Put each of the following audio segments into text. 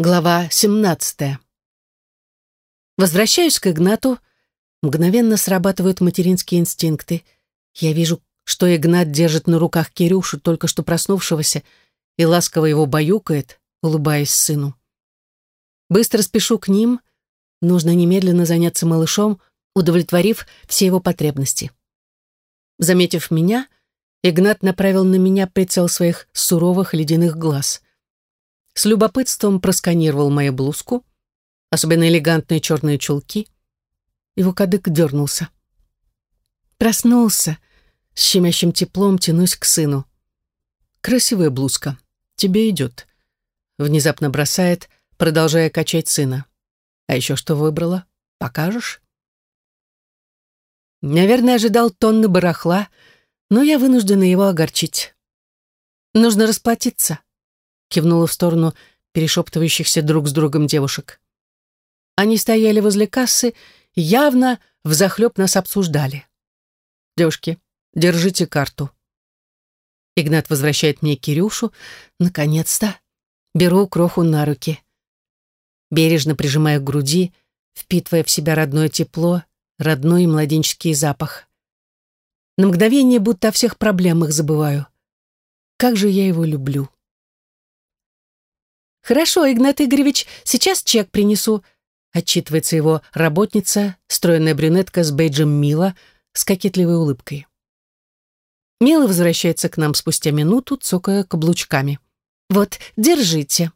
Глава 17. Возвращаюсь к Игнату. Мгновенно срабатывают материнские инстинкты. Я вижу, что Игнат держит на руках Кирюшу, только что проснувшегося, и ласково его баюкает, улыбаясь сыну. Быстро спешу к ним. Нужно немедленно заняться малышом, удовлетворив все его потребности. Заметив меня, Игнат направил на меня прицел своих суровых ледяных глаз — с любопытством просканировал мою блузку, особенно элегантные черные чулки. Его кадык дернулся. Проснулся. С щемящим теплом тянусь к сыну. «Красивая блузка. Тебе идет». Внезапно бросает, продолжая качать сына. «А еще что выбрала? Покажешь?» Наверное, ожидал тонны барахла, но я вынуждена его огорчить. Нужно расплатиться кивнула в сторону перешептывающихся друг с другом девушек. Они стояли возле кассы и явно взахлеб нас обсуждали. «Девушки, держите карту». Игнат возвращает мне Кирюшу. Наконец-то. Беру кроху на руки. Бережно прижимая к груди, впитывая в себя родное тепло, родной младенческий запах. На мгновение будто о всех проблемах забываю. Как же я его люблю. «Хорошо, Игнат Игоревич, сейчас чек принесу», отчитывается его работница, стройная брюнетка с бейджем Мила, с кокетливой улыбкой. Мила возвращается к нам спустя минуту, цокая каблучками. «Вот, держите».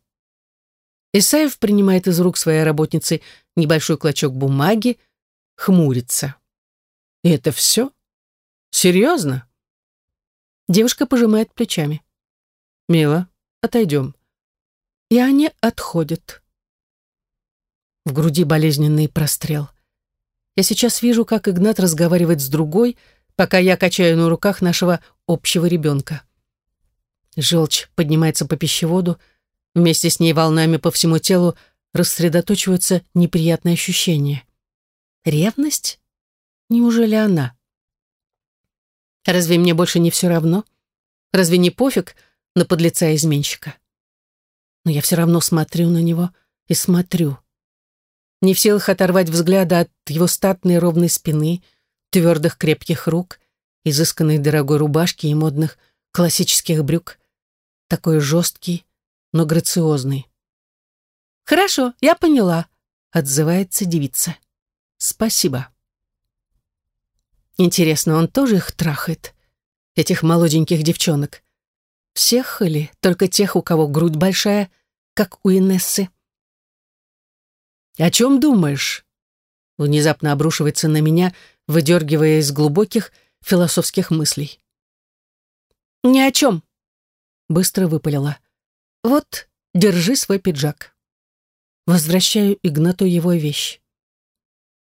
Исаев принимает из рук своей работницы небольшой клочок бумаги, хмурится. «И это все? Серьезно?» Девушка пожимает плечами. «Мила, отойдем и они отходят. В груди болезненный прострел. Я сейчас вижу, как Игнат разговаривает с другой, пока я качаю на руках нашего общего ребенка. Желчь поднимается по пищеводу, вместе с ней волнами по всему телу рассредоточиваются неприятные ощущения. Ревность? Неужели она? Разве мне больше не все равно? Разве не пофиг на подлеца-изменщика? Но я все равно смотрю на него и смотрю. Не в силах оторвать взгляда от его статной ровной спины, твердых крепких рук, изысканной дорогой рубашки и модных классических брюк. Такой жесткий, но грациозный. «Хорошо, я поняла», — отзывается девица. «Спасибо». Интересно, он тоже их трахает? Этих молоденьких девчонок? Всех или только тех, у кого грудь большая, как у Инессы? «О чем думаешь?» Внезапно обрушивается на меня, выдергивая из глубоких философских мыслей. «Ни о чем», — быстро выпалила. «Вот, держи свой пиджак». Возвращаю Игнату его вещь.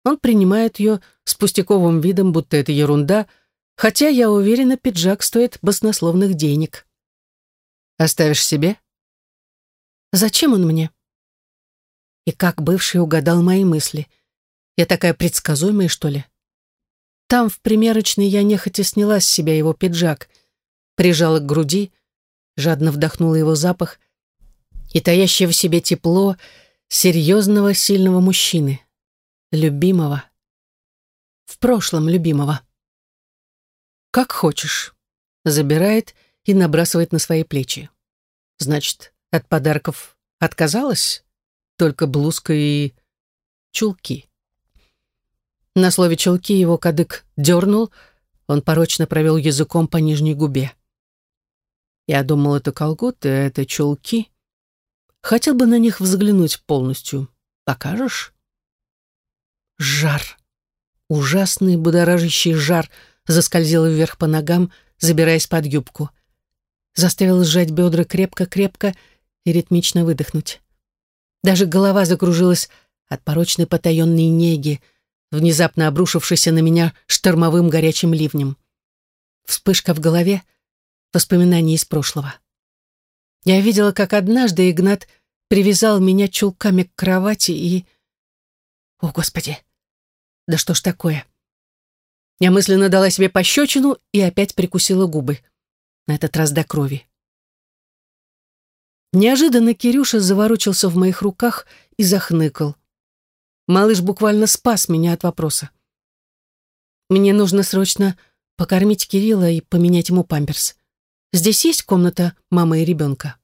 Он принимает ее с пустяковым видом, будто это ерунда, хотя, я уверена, пиджак стоит баснословных денег. Оставишь себе? Зачем он мне? И как бывший угадал мои мысли. Я такая предсказуемая, что ли? Там, в примерочной, я нехотя сняла с себя его пиджак, прижала к груди, жадно вдохнула его запах и таящее в себе тепло серьезного, сильного мужчины, любимого, в прошлом любимого. «Как хочешь», — забирает и набрасывает на свои плечи. Значит, от подарков отказалась? Только блузка и чулки. На слове «чулки» его кадык дернул, он порочно провел языком по нижней губе. Я думал, это колготы, а это чулки. Хотел бы на них взглянуть полностью. Покажешь? Жар. Ужасный будоражащий жар заскользил вверх по ногам, забираясь под юбку заставил сжать бедра крепко-крепко и ритмично выдохнуть. Даже голова закружилась от порочной потаенной неги, внезапно обрушившейся на меня штормовым горячим ливнем. Вспышка в голове, воспоминания из прошлого. Я видела, как однажды Игнат привязал меня чулками к кровати и... О, Господи! Да что ж такое? Я мысленно дала себе пощечину и опять прикусила губы на этот раз до крови. Неожиданно Кирюша заворочился в моих руках и захныкал. Малыш буквально спас меня от вопроса. Мне нужно срочно покормить Кирилла и поменять ему памперс. Здесь есть комната мамы и ребенка?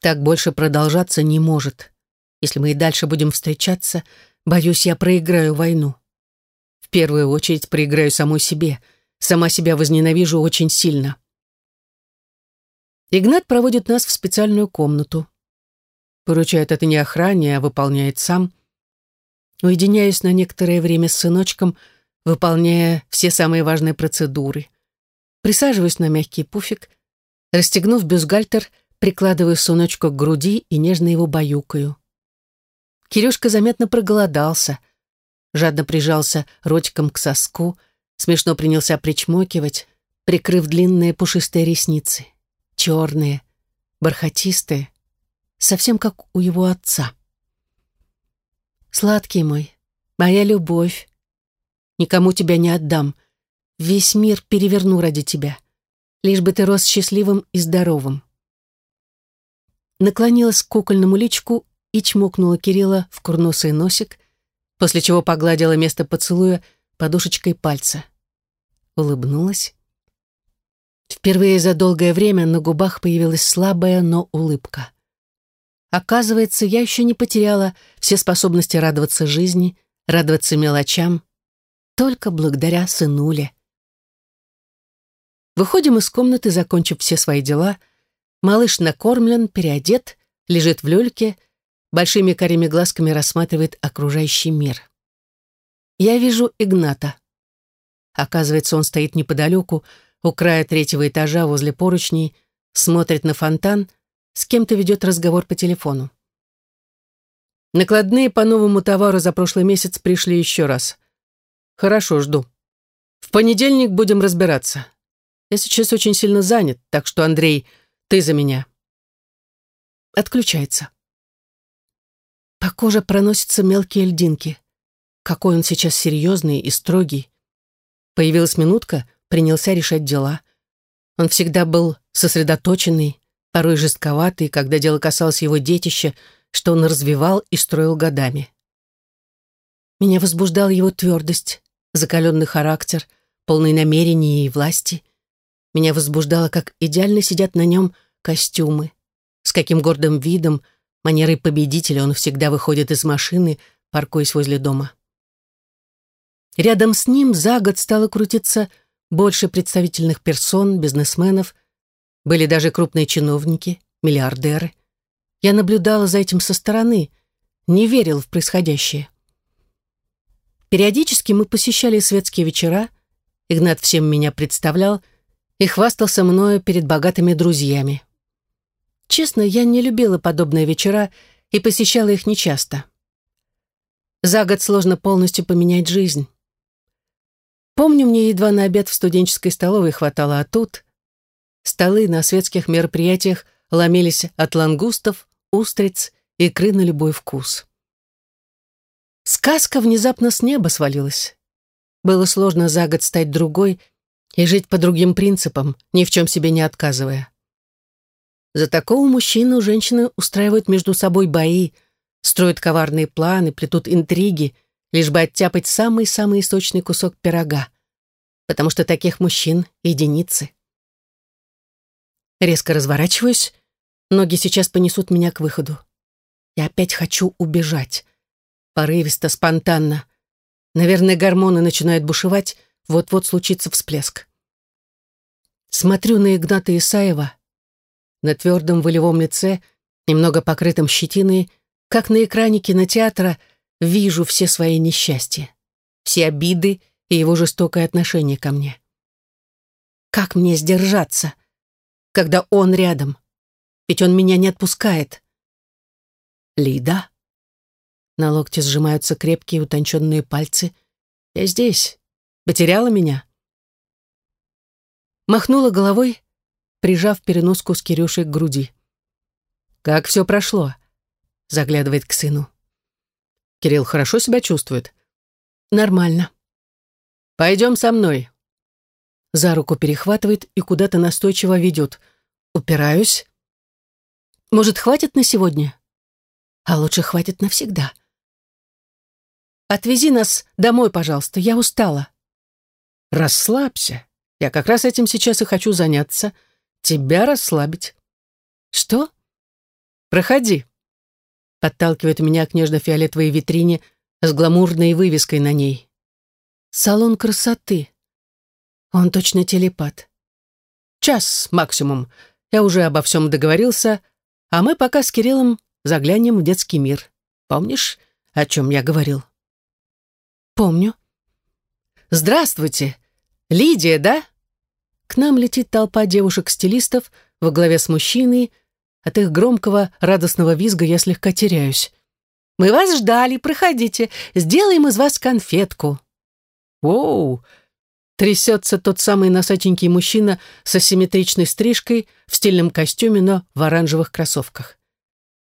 Так больше продолжаться не может. Если мы и дальше будем встречаться, боюсь, я проиграю войну. В первую очередь проиграю самой себе. Сама себя возненавижу очень сильно. Игнат проводит нас в специальную комнату. Поручает это не охране, а выполняет сам. Уединяюсь на некоторое время с сыночком, выполняя все самые важные процедуры. Присаживаюсь на мягкий пуфик, расстегнув бюстгальтер, прикладываю сыночку к груди и нежно его баюкаю. Кирюшка заметно проголодался, жадно прижался ротиком к соску, смешно принялся причмокивать, прикрыв длинные пушистые ресницы черные, бархатистые, совсем как у его отца. «Сладкий мой, моя любовь, никому тебя не отдам, весь мир переверну ради тебя, лишь бы ты рос счастливым и здоровым». Наклонилась к кукольному личку и чмокнула Кирилла в курносый носик, после чего погладила место поцелуя подушечкой пальца. Улыбнулась Впервые за долгое время на губах появилась слабая, но улыбка. Оказывается, я еще не потеряла все способности радоваться жизни, радоваться мелочам, только благодаря сынуле. Выходим из комнаты, закончив все свои дела. Малыш накормлен, переодет, лежит в люльке, большими карими глазками рассматривает окружающий мир. Я вижу Игната. Оказывается, он стоит неподалеку, у края третьего этажа возле поручней, смотрит на фонтан, с кем-то ведет разговор по телефону. Накладные по новому товару за прошлый месяц пришли еще раз. Хорошо, жду. В понедельник будем разбираться. Я сейчас очень сильно занят, так что, Андрей, ты за меня. Отключается. По коже проносятся мелкие льдинки. Какой он сейчас серьезный и строгий. Появилась минутка, принялся решать дела. Он всегда был сосредоточенный, порой жестковатый, когда дело касалось его детища, что он развивал и строил годами. Меня возбуждал его твердость, закаленный характер, полный намерений и власти. Меня возбуждало, как идеально сидят на нем костюмы, с каким гордым видом, манерой победителя он всегда выходит из машины, паркуясь возле дома. Рядом с ним за год стало крутиться больше представительных персон, бизнесменов, были даже крупные чиновники, миллиардеры. Я наблюдала за этим со стороны, не верил в происходящее. Периодически мы посещали светские вечера, Игнат всем меня представлял и хвастался мною перед богатыми друзьями. Честно, я не любила подобные вечера и посещала их нечасто. За год сложно полностью поменять жизнь. Помню, мне едва на обед в студенческой столовой хватало, а тут... Столы на светских мероприятиях ломились от лангустов, устриц, икры на любой вкус. Сказка внезапно с неба свалилась. Было сложно за год стать другой и жить по другим принципам, ни в чем себе не отказывая. За такого мужчину женщины устраивают между собой бои, строят коварные планы, плетут интриги — лишь бы оттяпать самый-самый источный кусок пирога, потому что таких мужчин — единицы. Резко разворачиваюсь, ноги сейчас понесут меня к выходу. Я опять хочу убежать. Порывисто, спонтанно. Наверное, гормоны начинают бушевать, вот-вот случится всплеск. Смотрю на Игната Исаева, на твердом волевом лице, немного покрытом щетиной, как на экране кинотеатра — вижу все свои несчастья, все обиды и его жестокое отношение ко мне. Как мне сдержаться, когда он рядом? Ведь он меня не отпускает. Лида? На локте сжимаются крепкие утонченные пальцы. Я здесь. Потеряла меня? Махнула головой, прижав переноску с Кирюшей к груди. «Как все прошло?» Заглядывает к сыну. Кирилл хорошо себя чувствует? Нормально. Пойдем со мной. За руку перехватывает и куда-то настойчиво ведет. Упираюсь. Может, хватит на сегодня? А лучше хватит навсегда. Отвези нас домой, пожалуйста, я устала. Расслабься. Я как раз этим сейчас и хочу заняться. Тебя расслабить. Что? Проходи. Подталкивает меня к нежно-фиолетовой витрине с гламурной вывеской на ней. Салон красоты. Он точно телепат. Час максимум. Я уже обо всем договорился, а мы пока с Кириллом заглянем в детский мир. Помнишь, о чем я говорил? Помню. Здравствуйте. Лидия, да? К нам летит толпа девушек-стилистов во главе с мужчиной. От их громкого радостного визга я слегка теряюсь. Мы вас ждали, проходите. Сделаем из вас конфетку. Воу! Трясется тот самый носатенький мужчина с асимметричной стрижкой в стильном костюме, но в оранжевых кроссовках.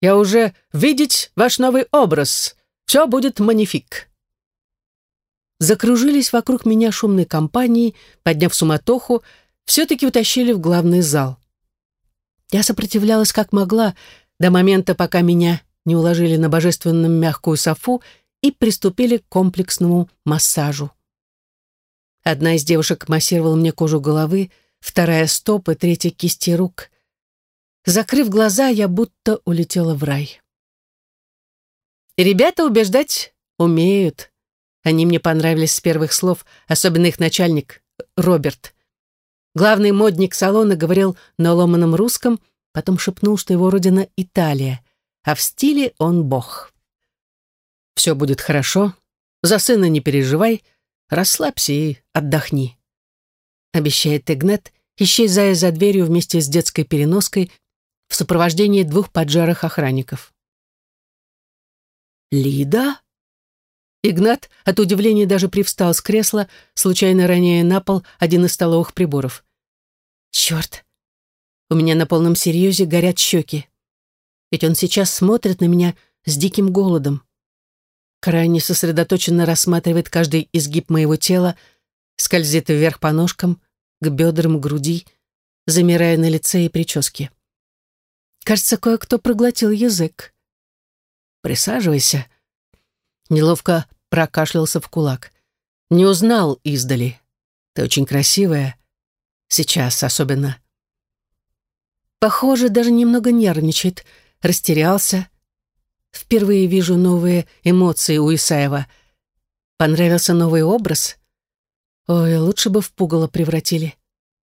Я уже видеть ваш новый образ. Все будет манифик закружились вокруг меня шумной компанией, подняв суматоху, все-таки утащили в главный зал. Я сопротивлялась как могла до момента, пока меня не уложили на божественную мягкую софу и приступили к комплексному массажу. Одна из девушек массировала мне кожу головы, вторая — стопы, третья — кисти рук. Закрыв глаза, я будто улетела в рай. Ребята убеждать умеют. Они мне понравились с первых слов, особенно их начальник, Роберт. Главный модник салона говорил на ломаном русском, потом шепнул, что его родина Италия, а в стиле он бог. «Все будет хорошо. За сына не переживай. Расслабься и отдохни», — обещает Игнат, исчезая за дверью вместе с детской переноской в сопровождении двух поджарых охранников. «Лида?» Игнат от удивления даже привстал с кресла, случайно роняя на пол один из столовых приборов. «Черт! У меня на полном серьезе горят щеки. Ведь он сейчас смотрит на меня с диким голодом. Крайне сосредоточенно рассматривает каждый изгиб моего тела, скользит вверх по ножкам, к бедрам, груди, замирая на лице и прическе. Кажется, кое-кто проглотил язык. «Присаживайся», Неловко прокашлялся в кулак. «Не узнал издали. Ты очень красивая. Сейчас особенно». Похоже, даже немного нервничает, растерялся. Впервые вижу новые эмоции у Исаева. Понравился новый образ? Ой, лучше бы в пугало превратили.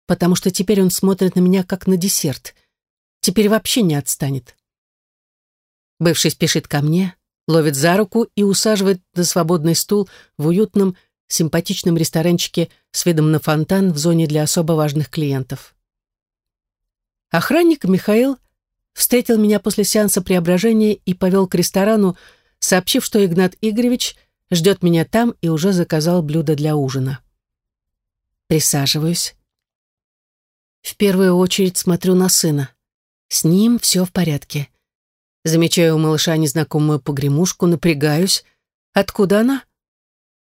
Потому что теперь он смотрит на меня как на десерт. Теперь вообще не отстанет. Бывший спешит ко мне, ловит за руку и усаживает на свободный стул в уютном, симпатичном ресторанчике с видом на фонтан в зоне для особо важных клиентов. Охранник Михаил встретил меня после сеанса преображения и повел к ресторану, сообщив, что Игнат Игоревич ждет меня там и уже заказал блюдо для ужина. Присаживаюсь. В первую очередь смотрю на сына. С ним все в порядке. Замечаю у малыша незнакомую погремушку, напрягаюсь. Откуда она?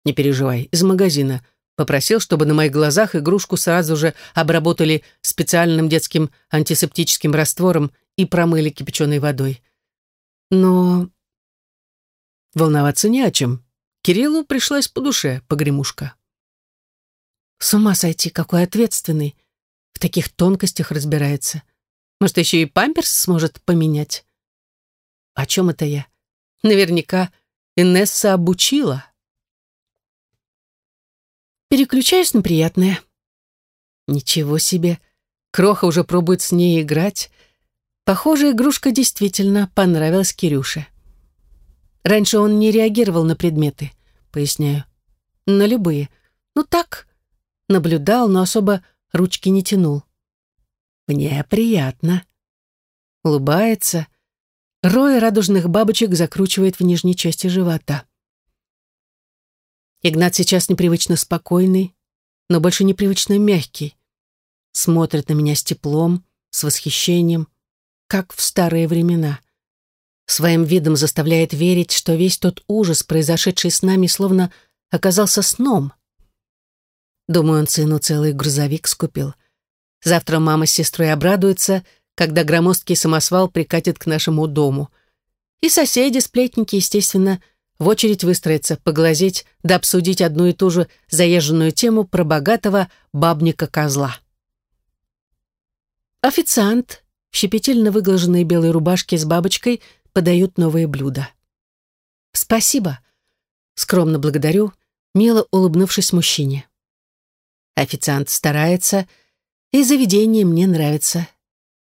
Не переживай, из магазина. Попросил, чтобы на моих глазах игрушку сразу же обработали специальным детским антисептическим раствором и промыли кипяченой водой. Но волноваться не о чем. Кириллу пришлось по душе погремушка. С ума сойти, какой ответственный. В таких тонкостях разбирается. Может, еще и памперс сможет поменять. О чем это я? Наверняка Инесса обучила. Переключаюсь на приятное. Ничего себе. Кроха уже пробует с ней играть. Похоже, игрушка действительно понравилась Кирюше. Раньше он не реагировал на предметы, поясняю. На любые. Ну так, наблюдал, но особо ручки не тянул. Мне приятно. Улыбается, Рой радужных бабочек закручивает в нижней части живота. Игнат сейчас непривычно спокойный, но больше непривычно мягкий. Смотрит на меня с теплом, с восхищением, как в старые времена. Своим видом заставляет верить, что весь тот ужас, произошедший с нами, словно оказался сном. Думаю, он сыну целый грузовик скупил. Завтра мама с сестрой обрадуются, когда громоздкий самосвал прикатит к нашему дому. И соседи-сплетники, естественно, в очередь выстроятся, поглазеть да обсудить одну и ту же заезженную тему про богатого бабника-козла. Официант в щепетильно выглаженной белой рубашке с бабочкой подают новые блюда. «Спасибо», — скромно благодарю, мило улыбнувшись мужчине. Официант старается, и заведение мне нравится.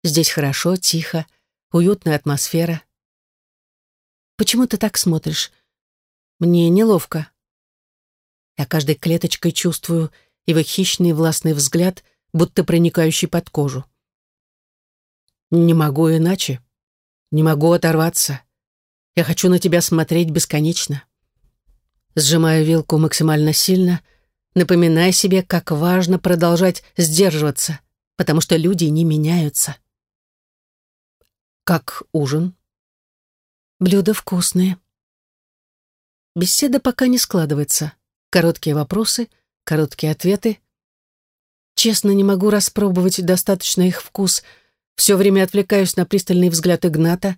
Здесь хорошо, тихо, уютная атмосфера. Почему ты так смотришь? Мне неловко. Я каждой клеточкой чувствую его хищный властный взгляд, будто проникающий под кожу. Не могу иначе. Не могу оторваться. Я хочу на тебя смотреть бесконечно. Сжимаю вилку максимально сильно — напоминая себе, как важно продолжать сдерживаться, потому что люди не меняются. Как ужин? Блюда вкусные. Беседа пока не складывается. Короткие вопросы, короткие ответы. Честно, не могу распробовать достаточно их вкус. Все время отвлекаюсь на пристальный взгляд Игната,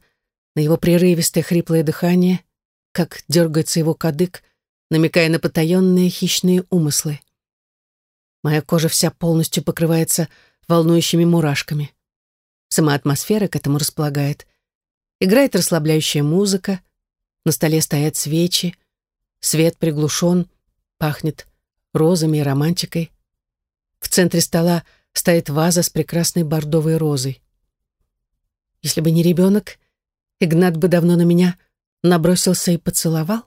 на его прерывистое хриплое дыхание, как дергается его кадык — намекая на потаенные хищные умыслы. Моя кожа вся полностью покрывается волнующими мурашками. Сама атмосфера к этому располагает. Играет расслабляющая музыка, на столе стоят свечи, свет приглушен, пахнет розами и романтикой. В центре стола стоит ваза с прекрасной бордовой розой. Если бы не ребенок, Игнат бы давно на меня набросился и поцеловал.